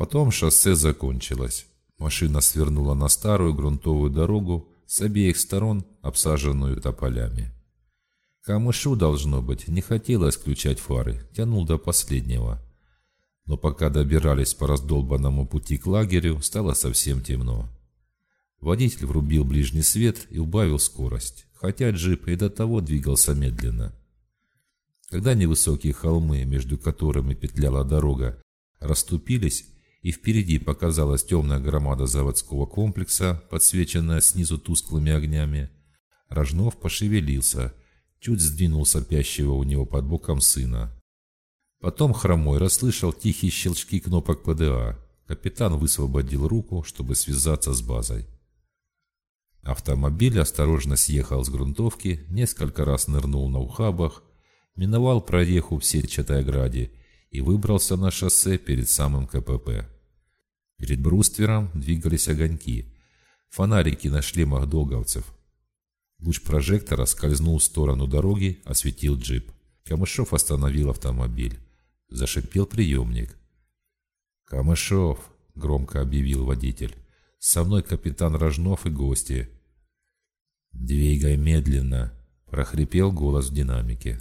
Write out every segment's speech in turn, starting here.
Потом шоссе закончилось. Машина свернула на старую грунтовую дорогу, с обеих сторон обсаженную тополями. Камышу, должно быть, не хотелось включать фары, тянул до последнего. Но пока добирались по раздолбанному пути к лагерю, стало совсем темно. Водитель врубил ближний свет и убавил скорость, хотя джип и до того двигался медленно. Когда невысокие холмы, между которыми петляла дорога, расступились, и впереди показалась темная громада заводского комплекса, подсвеченная снизу тусклыми огнями, Рожнов пошевелился, чуть сдвинул сопящего у него под боком сына. Потом Хромой расслышал тихие щелчки кнопок ПДА. Капитан высвободил руку, чтобы связаться с базой. Автомобиль осторожно съехал с грунтовки, несколько раз нырнул на ухабах, миновал прореху в сетчатой ограде и выбрался на шоссе перед самым КПП. Перед бруствером двигались огоньки, фонарики на шлемах долговцев. Луч прожектора скользнул в сторону дороги, осветил джип. Камышов остановил автомобиль. Зашипел приемник. «Камышов!» — громко объявил водитель. «Со мной капитан Рожнов и гости». «Двигай медленно!» — прохрипел голос в динамике.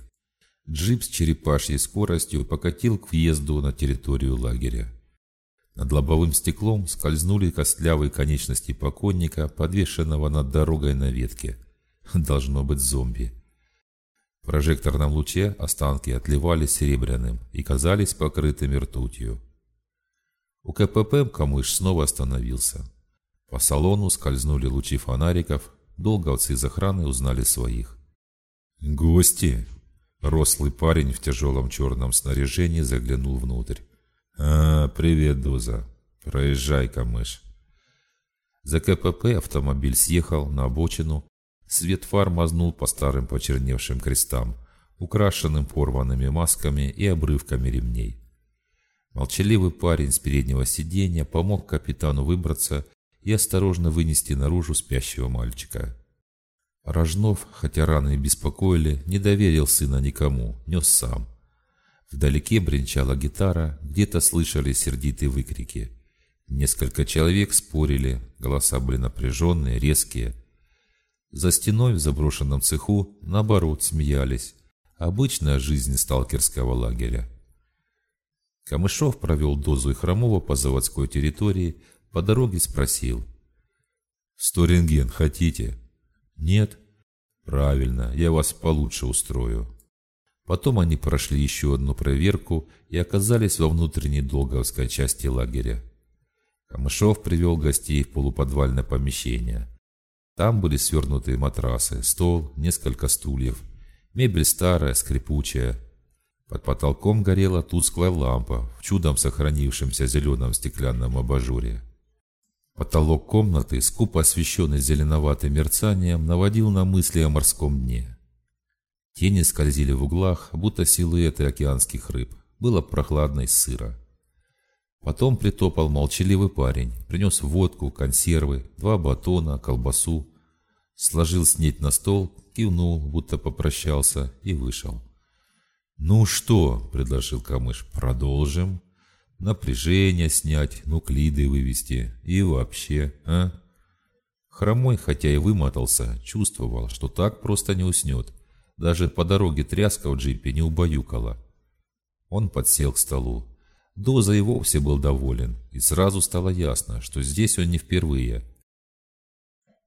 Джип с черепашьей скоростью покатил к въезду на территорию лагеря. Над лобовым стеклом скользнули костлявые конечности покойника, подвешенного над дорогой на ветке. Должно быть зомби. В прожекторном луче останки отливали серебряным и казались покрытыми ртутью. У КПП Камыш снова остановился. По салону скользнули лучи фонариков, долговцы из охраны узнали своих. «Гости!» Рослый парень в тяжелом черном снаряжении заглянул внутрь. «А, привет, Дуза. Проезжай, камыш». За КПП автомобиль съехал на обочину. Свет фар мазнул по старым почерневшим крестам, украшенным порванными масками и обрывками ремней. Молчаливый парень с переднего сиденья помог капитану выбраться и осторожно вынести наружу спящего мальчика. Рожнов, хотя раны беспокоили, не доверил сына никому, нес сам. Вдалеке бренчала гитара, где-то слышали сердитые выкрики. Несколько человек спорили, голоса были напряженные, резкие. За стеной в заброшенном цеху, наоборот, смеялись. Обычная жизнь сталкерского лагеря. Камышов провел дозу и Хромова по заводской территории, по дороге спросил. «Сто рентген хотите?» «Нет». «Правильно, я вас получше устрою». Потом они прошли еще одну проверку и оказались во внутренней долговской части лагеря. Камышов привел гостей в полуподвальное помещение. Там были свернутые матрасы, стол, несколько стульев. Мебель старая, скрипучая. Под потолком горела тусклая лампа в чудом сохранившемся зеленом стеклянном абажуре. Потолок комнаты, скупо освещенный зеленоватым мерцанием, наводил на мысли о морском дне. Тени скользили в углах, будто силуэты океанских рыб. Было прохладно и сыро. Потом притопал молчаливый парень, принес водку, консервы, два батона, колбасу. Сложил снеть на стол, кивнул, будто попрощался и вышел. «Ну что?» – предложил Камыш. «Продолжим?» Напряжение снять, нуклиды вывести и вообще, а? Хромой, хотя и вымотался, чувствовал, что так просто не уснет. Даже по дороге тряска в джипе не убаюкала. Он подсел к столу. Доза и вовсе был доволен, и сразу стало ясно, что здесь он не впервые.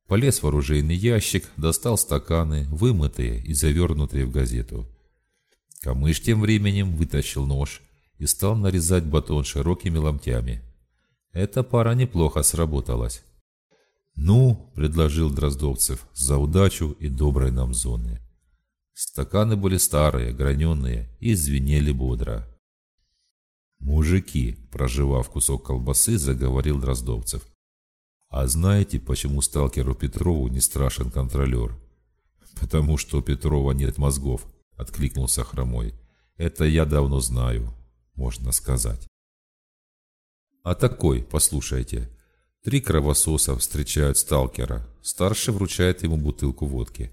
Полез в оружейный ящик, достал стаканы, вымытые и завернутые в газету. Камыш тем временем вытащил нож и стал нарезать батон широкими ломтями. Эта пара неплохо сработалась. «Ну», — предложил Дроздовцев, — «за удачу и доброй нам зоны». Стаканы были старые, граненые и звенели бодро. «Мужики», — проживав кусок колбасы, заговорил Дроздовцев. «А знаете, почему сталкеру Петрову не страшен контролер?» «Потому что у Петрова нет мозгов», — откликнулся Хромой. «Это я давно знаю можно сказать. А такой, послушайте, три кровососа встречают сталкера, старший вручает ему бутылку водки.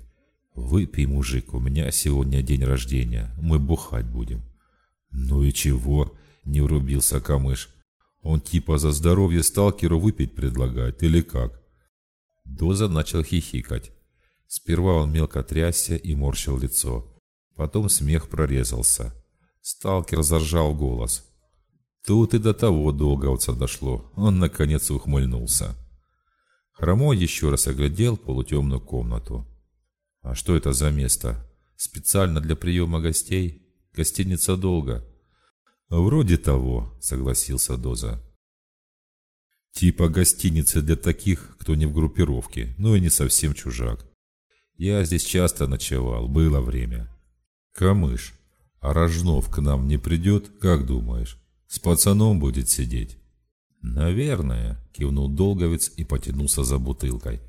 «Выпей, мужик, у меня сегодня день рождения, мы бухать будем». «Ну и чего?» – не врубился Камыш. Он типа за здоровье сталкеру выпить предлагает или как? Доза начал хихикать. Сперва он мелко трясся и морщил лицо. Потом смех прорезался. Сталкер заржал голос. Тут и до того долговца дошло. Он наконец ухмыльнулся. Хромой еще раз оглядел полутемную комнату. А что это за место? Специально для приема гостей? Гостиница долго. Вроде того, согласился Доза. Типа гостиницы для таких, кто не в группировке, но и не совсем чужак. Я здесь часто ночевал, было время. Камыш, а Рожнов к нам не придет, как думаешь? С пацаном будет сидеть? Наверное, кивнул Долговец и потянулся за бутылкой.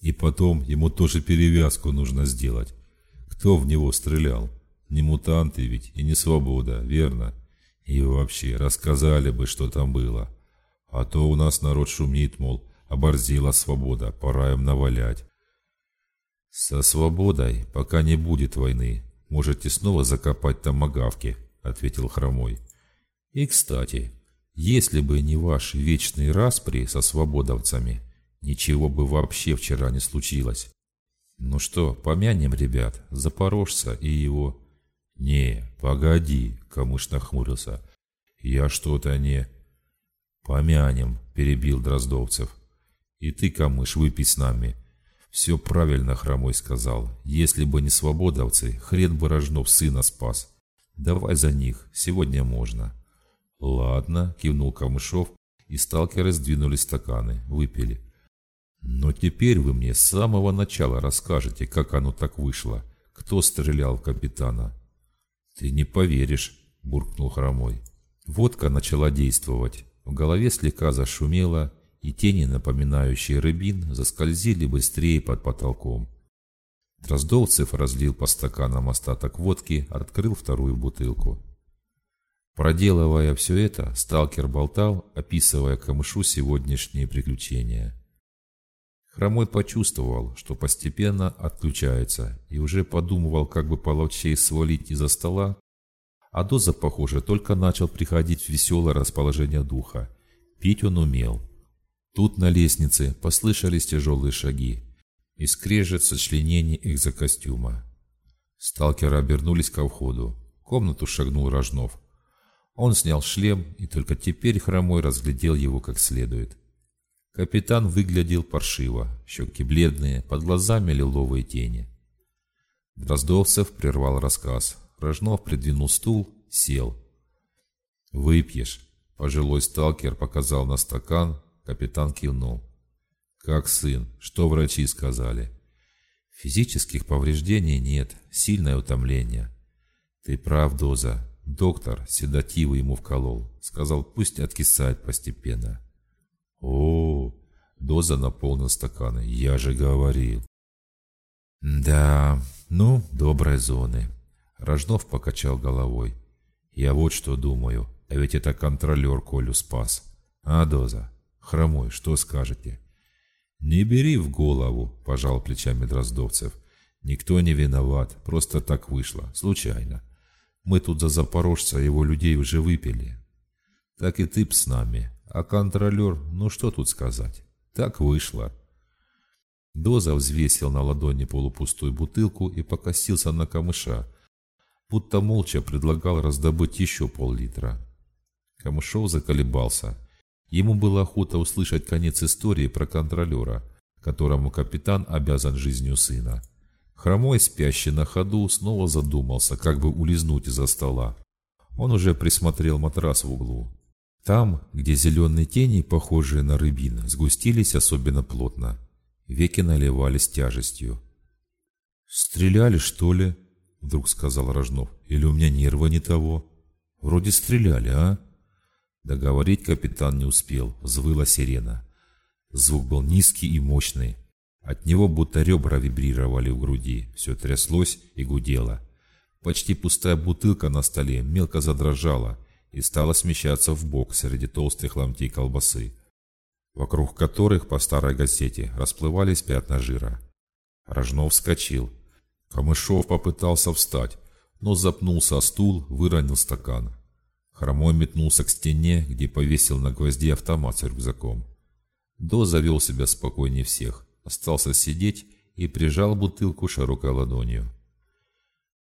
И потом ему тоже перевязку нужно сделать. Кто в него стрелял? Не мутанты ведь и не свобода, верно? И вообще, рассказали бы, что там было. А то у нас народ шумит, мол, оборзила свобода, пора им навалять. «Со свободой, пока не будет войны, можете снова закопать там магавки», — ответил Хромой. «И, кстати, если бы не ваши вечные распри со свободовцами, ничего бы вообще вчера не случилось. Ну что, помянем, ребят, Запорожца и его...» «Не, погоди», — Камыш нахмурился. «Я что-то не...» «Помянем», — перебил Дроздовцев. «И ты, Камыш, выпей с нами». Все правильно Хромой сказал. Если бы не свободовцы, хрен бы Рожнов сына спас. Давай за них, сегодня можно. Ладно, кивнул Камышов, и сталкеры сдвинули стаканы, выпили. Но теперь вы мне с самого начала расскажете, как оно так вышло. Кто стрелял в капитана? Ты не поверишь, буркнул Хромой. Водка начала действовать. В голове слегка зашумело, и тени, напоминающие рыбин, заскользили быстрее под потолком. Дроздовцев разлил по стаканам остаток водки, открыл вторую бутылку. Проделывая все это, сталкер болтал, описывая камышу сегодняшние приключения. Хромой почувствовал, что постепенно отключается, и уже подумывал, как бы половчей свалить из-за стола, а доза, похоже, только начал приходить в веселое расположение духа. Пить он умел. Тут на лестнице послышались тяжелые шаги и скрежет сочленений экзокостюма. Сталкеры обернулись ко входу. В комнату шагнул Рожнов. Он снял шлем, и только теперь Хромой разглядел его как следует. Капитан выглядел паршиво, щеки бледные, под глазами лиловые тени. Дроздовцев прервал рассказ. Рожнов придвинул стул, сел. «Выпьешь», — пожилой сталкер показал на стакан, Капитан кивнул. «Как сын? Что врачи сказали?» «Физических повреждений нет, сильное утомление». «Ты прав, Доза. Доктор седативы ему вколол. Сказал, пусть откисает постепенно». «О, Доза наполнил стаканы. Я же говорил». «Да, ну, доброй зоны». Рожнов покачал головой. «Я вот что думаю. А ведь это контролер Колю спас. А, Доза?» Хромой, что скажете?» «Не бери в голову», – пожал плечами Дроздовцев. «Никто не виноват, просто так вышло, случайно. Мы тут за запорожца его людей уже выпили. Так и ты б с нами. А контролер, ну что тут сказать? Так вышло». Доза взвесил на ладони полупустую бутылку и покосился на камыша, будто молча предлагал раздобыть еще пол-литра. Камышов заколебался – Ему было охота услышать конец истории про контролера, которому капитан обязан жизнью сына. Хромой, спящий на ходу, снова задумался, как бы улизнуть из-за стола. Он уже присмотрел матрас в углу. Там, где зеленые тени, похожие на рыбин, сгустились особенно плотно. Веки наливались тяжестью. «Стреляли, что ли?» — вдруг сказал Рожнов. «Или у меня нервы не того?» «Вроде стреляли, а?» Договорить капитан не успел, взвыла сирена. Звук был низкий и мощный. От него будто ребра вибрировали в груди, все тряслось и гудело. Почти пустая бутылка на столе мелко задрожала и стала смещаться в бок среди толстых ломтей колбасы, вокруг которых по старой газете расплывались пятна жира. Рожнов вскочил. Камышов попытался встать, но запнулся о стул, выронил стакан. Хромой метнулся к стене, где повесил на гвозди автомат с рюкзаком. До завел себя спокойнее всех, остался сидеть и прижал бутылку широкой ладонью.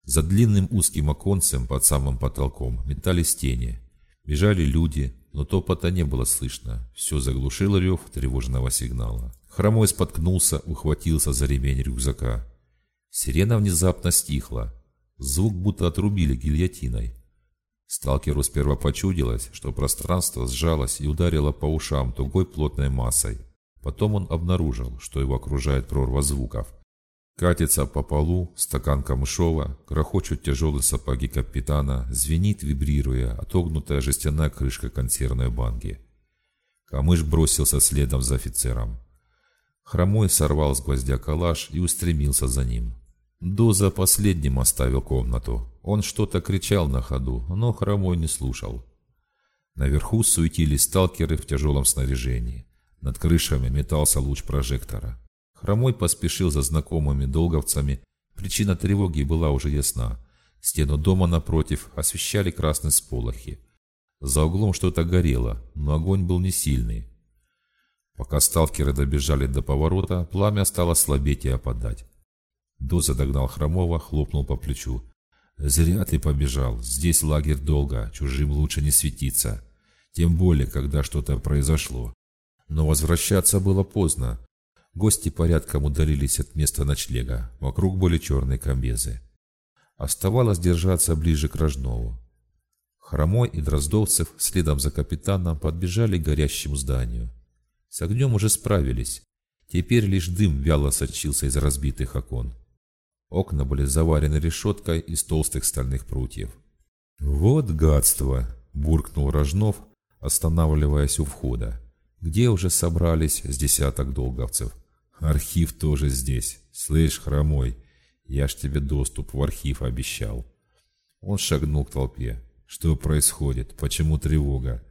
За длинным узким оконцем под самым потолком метались тени. Бежали люди, но топота не было слышно. Все заглушил рев тревожного сигнала. Хромой споткнулся, ухватился за ремень рюкзака. Сирена внезапно стихла. Звук будто отрубили гильотиной. Сталкеру сперва почудилось, что пространство сжалось и ударило по ушам тугой плотной массой. Потом он обнаружил, что его окружает прорва звуков. Катится по полу стакан камышова, грохочут тяжелые сапоги капитана, звенит, вибрируя, отогнутая жестяная крышка консервной банки. Камыш бросился следом за офицером. Хромой сорвал с гвоздя калаш и устремился за ним. Доза последним оставил комнату. Он что-то кричал на ходу, но Хромой не слушал. Наверху суетились сталкеры в тяжелом снаряжении. Над крышами метался луч прожектора. Хромой поспешил за знакомыми долговцами. Причина тревоги была уже ясна. Стену дома напротив освещали красные сполохи. За углом что-то горело, но огонь был не сильный. Пока сталкеры добежали до поворота, пламя стало слабеть и опадать. Доза догнал Хромова, хлопнул по плечу. «Зря ты побежал. Здесь лагерь долго, чужим лучше не светиться. Тем более, когда что-то произошло. Но возвращаться было поздно. Гости порядком удалились от места ночлега. Вокруг были черные комбезы. Оставалось держаться ближе к Рожнову. Хромой и Дроздовцев следом за капитаном подбежали к горящему зданию. С огнем уже справились. Теперь лишь дым вяло сочился из разбитых окон. Окна были заварены решеткой из толстых стальных прутьев. «Вот гадство!» – буркнул Рожнов, останавливаясь у входа, где уже собрались с десяток долговцев. Архив тоже здесь. Слышь, хромой, я ж тебе доступ в архив обещал. Он шагнул к толпе. Что происходит? Почему тревога?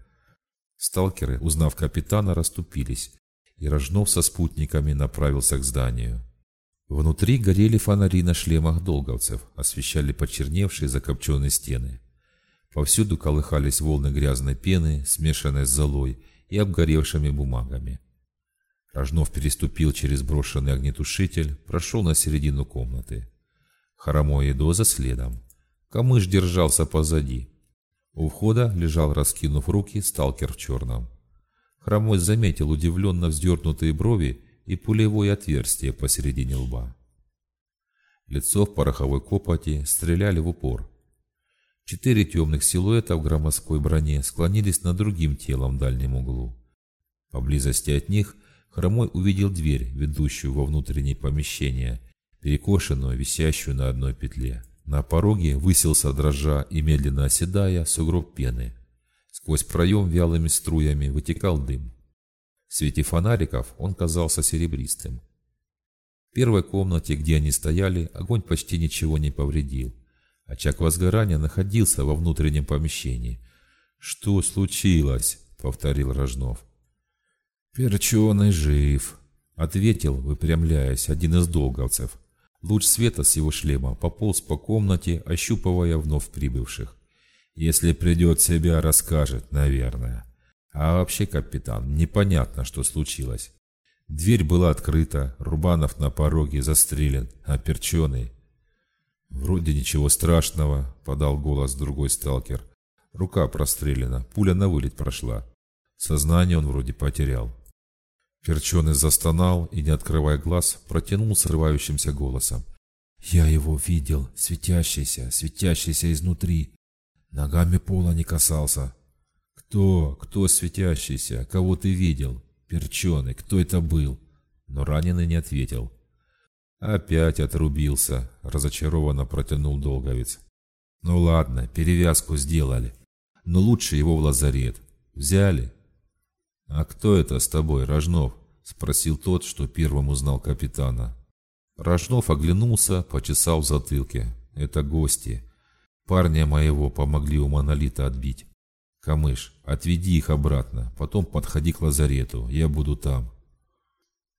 Сталкеры, узнав капитана, расступились, и Рожнов со спутниками направился к зданию. Внутри горели фонари на шлемах долговцев, освещали почерневшие закопченные стены. Повсюду колыхались волны грязной пены, смешанной с золой и обгоревшими бумагами. Рожнов переступил через брошенный огнетушитель, прошел на середину комнаты. Хромой и Доза следом. Камыш держался позади. У входа лежал, раскинув руки, сталкер в черном. Хромой заметил удивленно вздернутые брови и пулевое отверстие посередине лба. Лицо в пороховой копоти стреляли в упор. Четыре темных силуэта в громоздкой броне склонились над другим телом в дальнем углу. Поблизости от них Хромой увидел дверь, ведущую во внутреннее помещение, перекошенную, висящую на одной петле. На пороге высился дрожа и медленно оседая сугроб пены. Сквозь проем вялыми струями вытекал дым. В свете фонариков он казался серебристым. В первой комнате, где они стояли, огонь почти ничего не повредил. Очаг возгорания находился во внутреннем помещении. «Что случилось?» — повторил Рожнов. «Перченый жив», — ответил, выпрямляясь, один из долговцев. Луч света с его шлема пополз по комнате, ощупывая вновь прибывших. «Если придет себя, расскажет, наверное. А вообще, капитан, непонятно, что случилось. Дверь была открыта, Рубанов на пороге застрелен, а Перченый...» «Вроде ничего страшного», — подал голос другой сталкер. «Рука прострелена, пуля на вылет прошла. Сознание он вроде потерял». Перченый застонал и, не открывая глаз, протянул срывающимся голосом. «Я его видел, светящийся, светящийся изнутри. Ногами пола не касался». «Кто? Кто светящийся? Кого ты видел?» «Перченый, кто это был?» Но раненый не ответил. «Опять отрубился», — разочарованно протянул Долговец. «Ну ладно, перевязку сделали. Но лучше его в лазарет. Взяли?» «А кто это с тобой, Рожнов?» – спросил тот, что первым узнал капитана. Рожнов оглянулся, почесал в затылке. «Это гости. Парня моего помогли у монолита отбить. Камыш, отведи их обратно, потом подходи к лазарету, я буду там».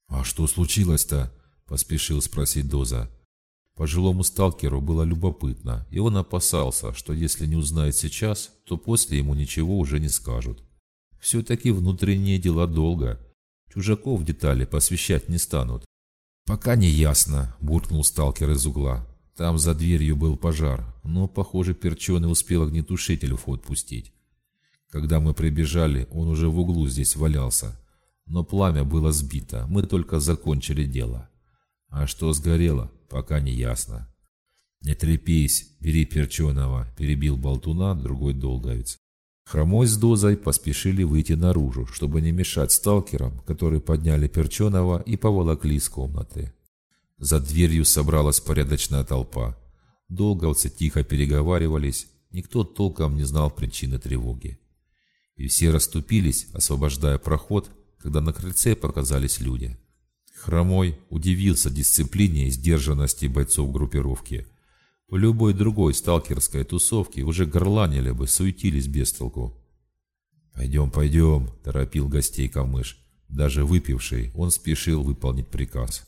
«А что случилось-то?» – поспешил спросить Доза. Пожилому сталкеру было любопытно, и он опасался, что если не узнает сейчас, то после ему ничего уже не скажут. Все-таки внутренние дела долго. Чужаков детали посвящать не станут. «Пока не ясно», – буркнул сталкер из угла. Там за дверью был пожар, но, похоже, Перченый успел огнетушитель в ход пустить. Когда мы прибежали, он уже в углу здесь валялся. Но пламя было сбито, мы только закончили дело. А что сгорело, пока не ясно. «Не трепись, бери Перченого», – перебил болтуна другой долговец. Хромой с Дозой поспешили выйти наружу, чтобы не мешать сталкерам, которые подняли Перченого и поволокли из комнаты. За дверью собралась порядочная толпа. Долговцы тихо переговаривались, никто толком не знал причины тревоги. И все расступились, освобождая проход, когда на крыльце показались люди. Хромой удивился дисциплине и сдержанности бойцов группировки. В любой другой сталкерской тусовке уже горланили бы, суетились без толку. «Пойдем, пойдем», – торопил гостей Камыш. Даже выпивший, он спешил выполнить приказ.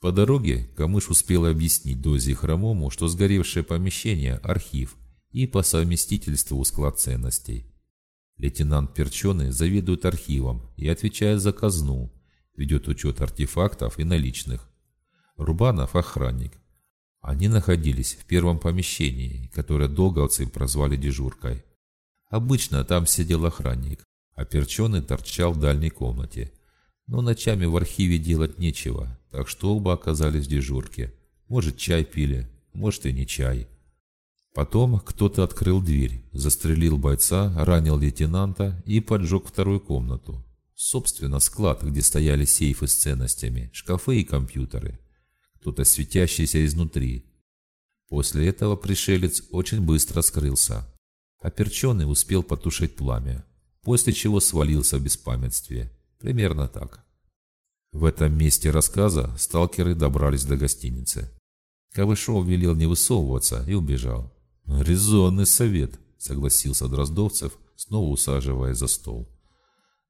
По дороге Камыш успел объяснить Дозе и Хромому, что сгоревшее помещение – архив и по совместительству склад ценностей. Лейтенант Перченый заведует архивом и отвечает за казну, ведет учет артефактов и наличных. Рубанов – охранник. Они находились в первом помещении, которое долговцы прозвали дежуркой. Обычно там сидел охранник, а Перченый торчал в дальней комнате. Но ночами в архиве делать нечего, так что оба оказались в дежурке. Может, чай пили, может и не чай. Потом кто-то открыл дверь, застрелил бойца, ранил лейтенанта и поджег вторую комнату. Собственно, склад, где стояли сейфы с ценностями, шкафы и компьютеры. Кто-то светящийся изнутри. После этого пришелец очень быстро скрылся. Оперченный успел потушить пламя, после чего свалился в беспамятстве. Примерно так. В этом месте рассказа сталкеры добрались до гостиницы. Кавышов велел не высовываться и убежал. «Резонный совет», — согласился Дроздовцев, снова усаживая за стол.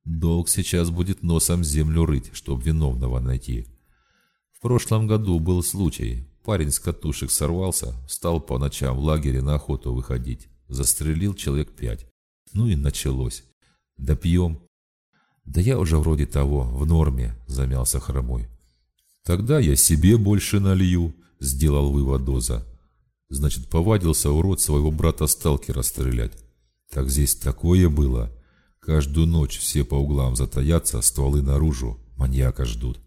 «Долг сейчас будет носом землю рыть, чтобы виновного найти». В прошлом году был случай. Парень с катушек сорвался, стал по ночам в лагере на охоту выходить. Застрелил человек пять. Ну и началось. Да пьем, «Да я уже вроде того, в норме», — замялся хромой. «Тогда я себе больше налью», — сделал вывод Доза. «Значит, повадился урод своего брата-сталкера стрелять. Так здесь такое было. Каждую ночь все по углам затаятся, стволы наружу, маньяка ждут.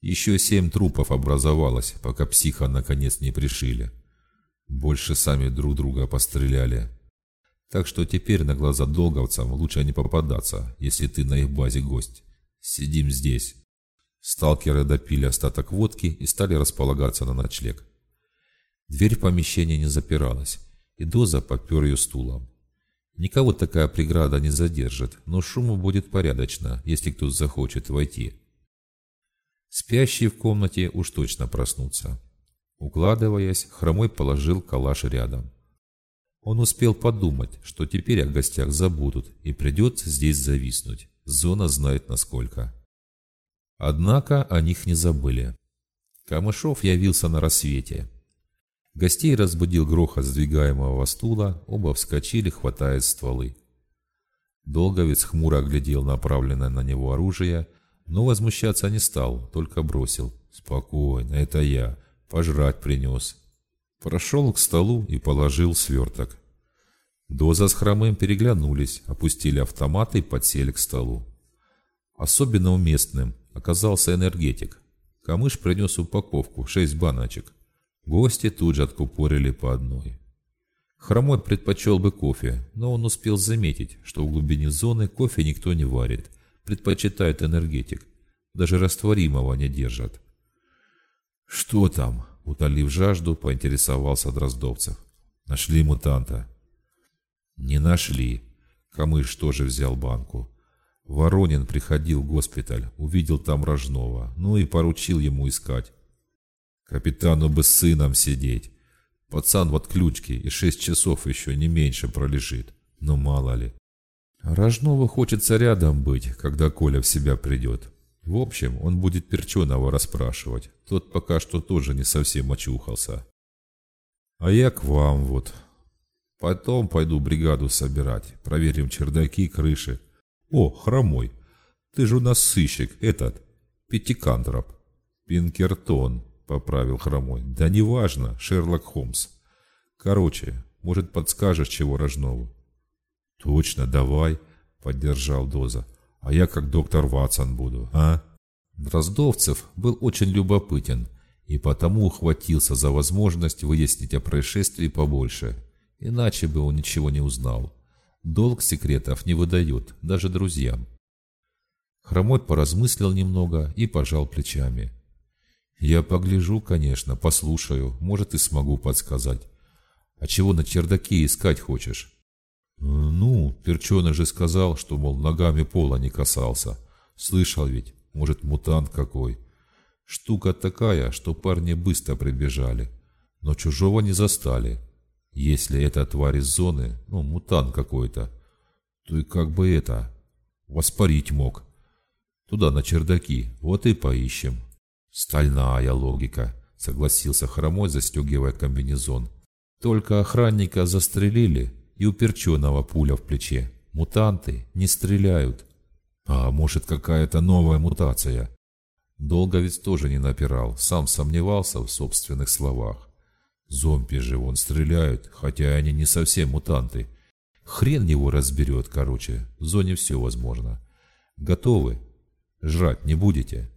Еще семь трупов образовалось, пока психа наконец не пришили. Больше сами друг друга постреляли. Так что теперь на глаза долговцам лучше не попадаться, если ты на их базе гость. Сидим здесь. Сталкеры допили остаток водки и стали располагаться на ночлег. Дверь в помещение не запиралась, и Доза попер ее стулом. Никого такая преграда не задержит, но шуму будет порядочно, если кто захочет войти. Спящие в комнате уж точно проснутся. Укладываясь, Хромой положил калаш рядом. Он успел подумать, что теперь о гостях забудут и придется здесь зависнуть. Зона знает насколько. Однако о них не забыли. Камышов явился на рассвете. Гостей разбудил грохот сдвигаемого стула, оба вскочили, хватая стволы. Долговец хмуро оглядел направленное на него оружие, но возмущаться не стал, только бросил. «Спокойно, это я. Пожрать принес. Прошел к столу и положил сверток. Доза с хромым переглянулись, опустили автоматы и подсели к столу. Особенно уместным оказался энергетик. Камыш принес упаковку, шесть баночек. Гости тут же откупорили по одной. Хромой предпочел бы кофе, но он успел заметить, что в глубине зоны кофе никто не варит, предпочитает энергетик. Даже растворимого не держат. «Что там?» Утолив жажду, поинтересовался Дроздовцев. «Нашли мутанта?» «Не нашли». Камыш тоже взял банку. Воронин приходил в госпиталь, увидел там Рожного, ну и поручил ему искать. Капитану бы с сыном сидеть. Пацан в отключке и шесть часов еще не меньше пролежит. Но мало ли. Рожного хочется рядом быть, когда Коля в себя придет. В общем, он будет Перченого расспрашивать. Тот пока что тоже не совсем очухался. А я к вам вот. Потом пойду бригаду собирать. Проверим чердаки, крыши. О, хромой. Ты же у нас сыщик, этот, Пятикантроп. Пинкертон, поправил хромой. Да неважно, Шерлок Холмс. Короче, может подскажешь, чего Рожнову? Точно, давай, поддержал Доза. А я как доктор Ватсон буду, а? Дроздовцев был очень любопытен и потому ухватился за возможность выяснить о происшествии побольше. Иначе бы он ничего не узнал. Долг секретов не выдает, даже друзьям. Хромой поразмыслил немного и пожал плечами. «Я погляжу, конечно, послушаю, может и смогу подсказать. А чего на чердаке искать хочешь?» «Ну, Перченый же сказал, что, мол, ногами пола не касался. Слышал ведь, может, мутант какой. Штука такая, что парни быстро прибежали, но чужого не застали. Если это тварь из зоны, ну, мутант какой-то, то и как бы это, воспарить мог. Туда, на чердаки, вот и поищем. Стальная логика, согласился Хромой, застегивая комбинезон. Только охранника застрелили, и у перченого пуля в плече. Мутанты не стреляют. А может какая-то новая мутация? Долговец тоже не напирал, сам сомневался в собственных словах. Зомби же вон стреляют, хотя они не совсем мутанты. Хрен его разберет, короче, в зоне все возможно. Готовы? Жрать не будете?»